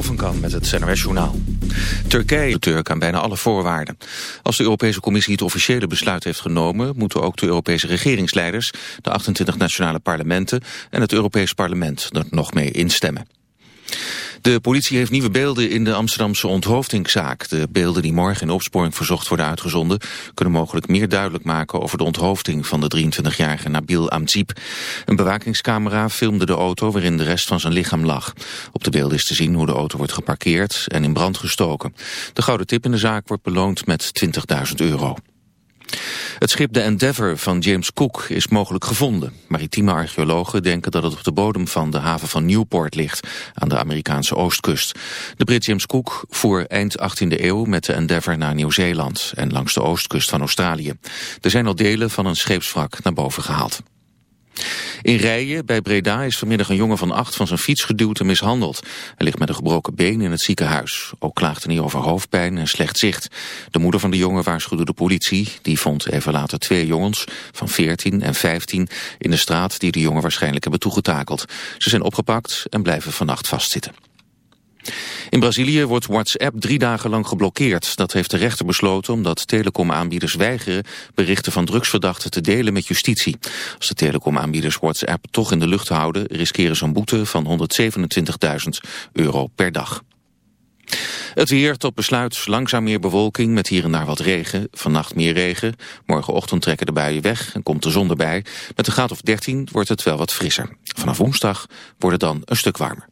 Van Kan met het NRS Journaal. Turkije Turk aan bijna alle voorwaarden. Als de Europese Commissie het officiële besluit heeft genomen... moeten ook de Europese regeringsleiders, de 28 nationale parlementen... en het Europees Parlement er nog mee instemmen. De politie heeft nieuwe beelden in de Amsterdamse onthoofdingszaak. De beelden die morgen in opsporing verzocht worden uitgezonden... kunnen mogelijk meer duidelijk maken over de onthoofding van de 23-jarige Nabil Amzib. Een bewakingscamera filmde de auto waarin de rest van zijn lichaam lag. Op de beelden is te zien hoe de auto wordt geparkeerd en in brand gestoken. De gouden tip in de zaak wordt beloond met 20.000 euro. Het schip de Endeavour van James Cook is mogelijk gevonden. Maritieme archeologen denken dat het op de bodem van de haven van Newport ligt, aan de Amerikaanse oostkust. De Brit James Cook voer eind 18e eeuw met de Endeavour naar Nieuw-Zeeland en langs de oostkust van Australië. Er zijn al delen van een scheepswrak naar boven gehaald. In Rijen bij Breda is vanmiddag een jongen van acht van zijn fiets geduwd en mishandeld. Hij ligt met een gebroken been in het ziekenhuis. Ook klaagde hij over hoofdpijn en slecht zicht. De moeder van de jongen waarschuwde de politie. Die vond even later twee jongens van 14 en 15 in de straat die de jongen waarschijnlijk hebben toegetakeld. Ze zijn opgepakt en blijven vannacht vastzitten. In Brazilië wordt WhatsApp drie dagen lang geblokkeerd. Dat heeft de rechter besloten omdat telecomaanbieders weigeren berichten van drugsverdachten te delen met justitie. Als de telecomaanbieders WhatsApp toch in de lucht houden, riskeren ze een boete van 127.000 euro per dag. Het weer tot besluit langzaam meer bewolking met hier en daar wat regen. Vannacht meer regen. Morgenochtend trekken de buien weg en komt de zon erbij. Met een graad of 13 wordt het wel wat frisser. Vanaf woensdag wordt het dan een stuk warmer.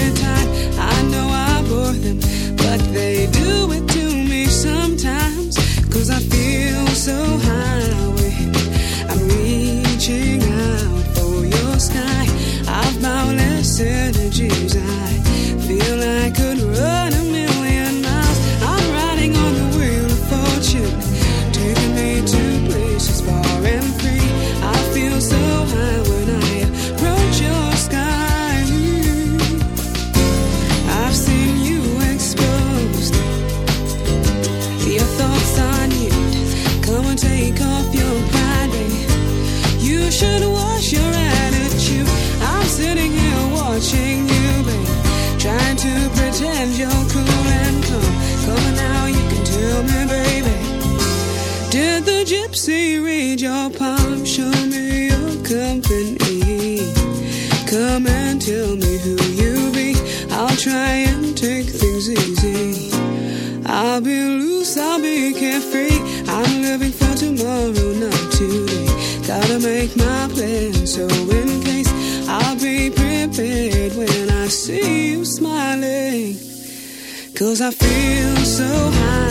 I feel so high.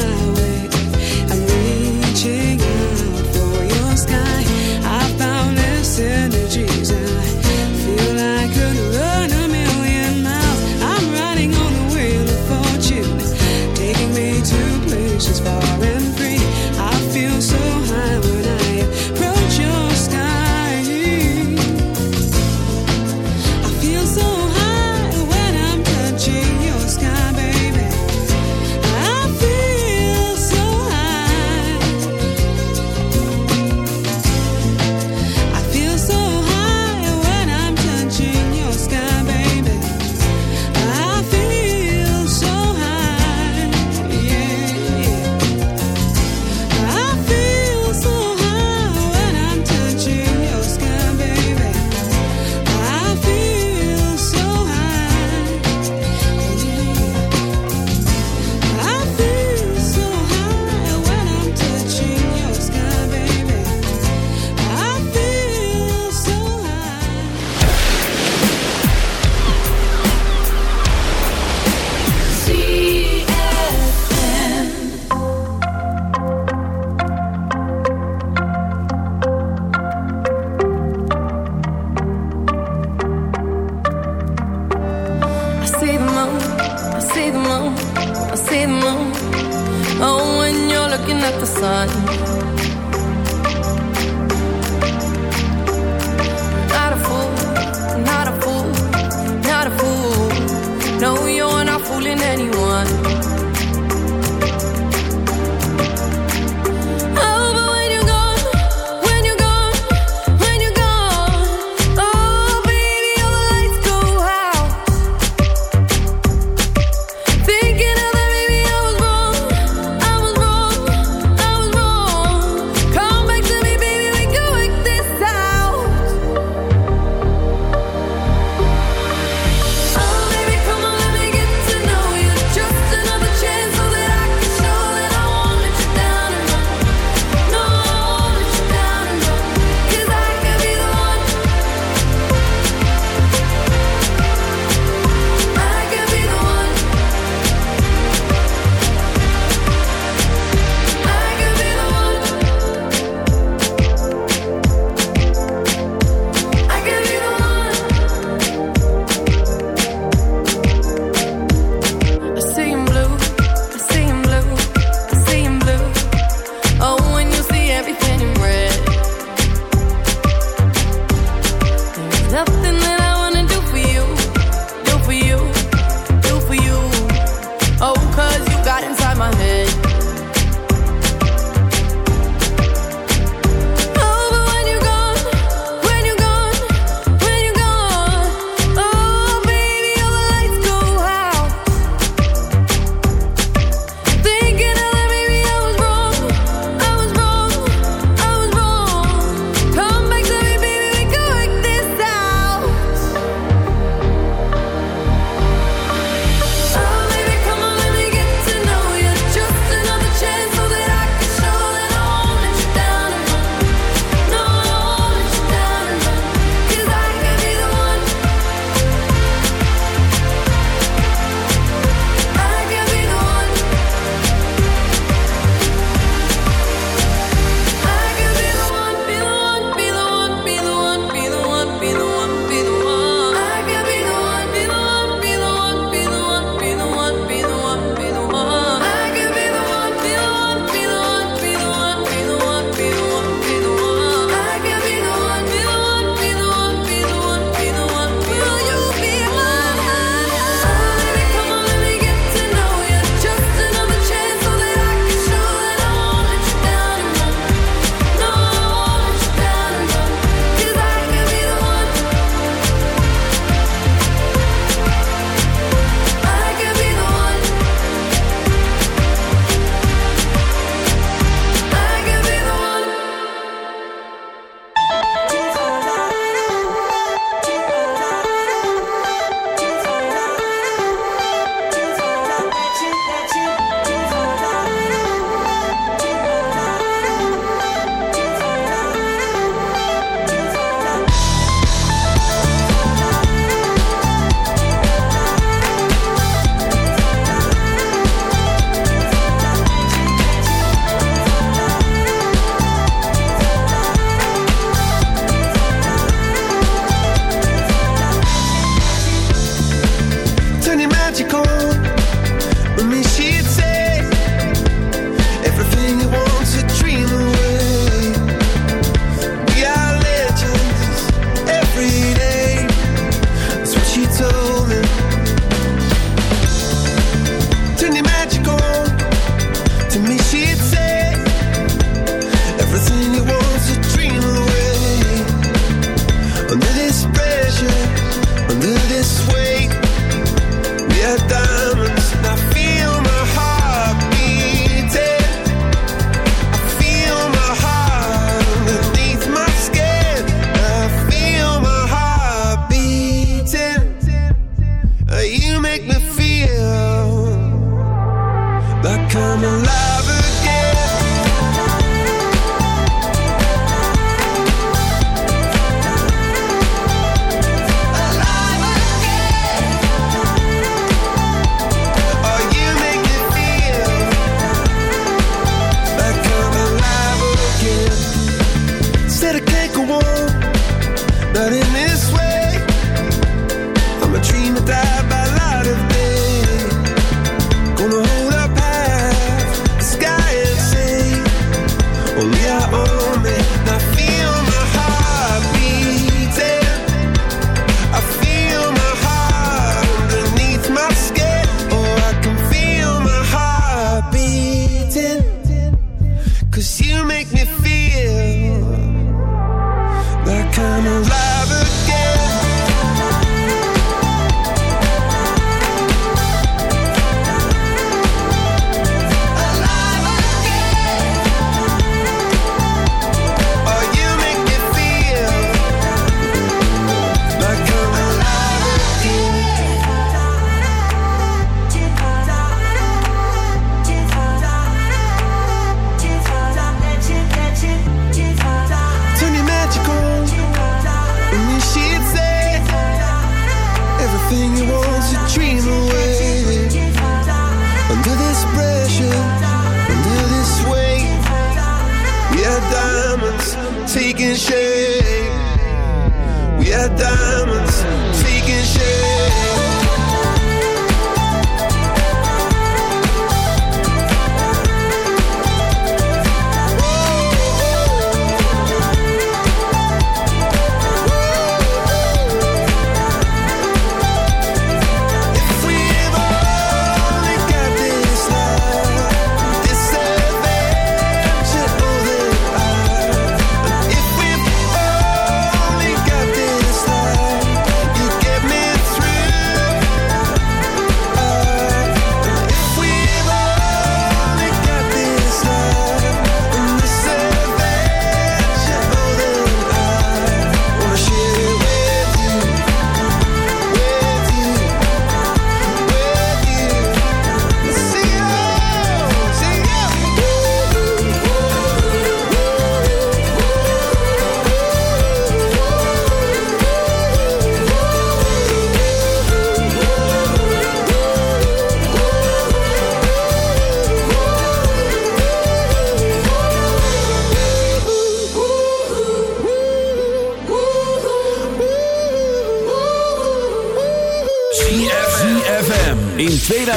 But in this way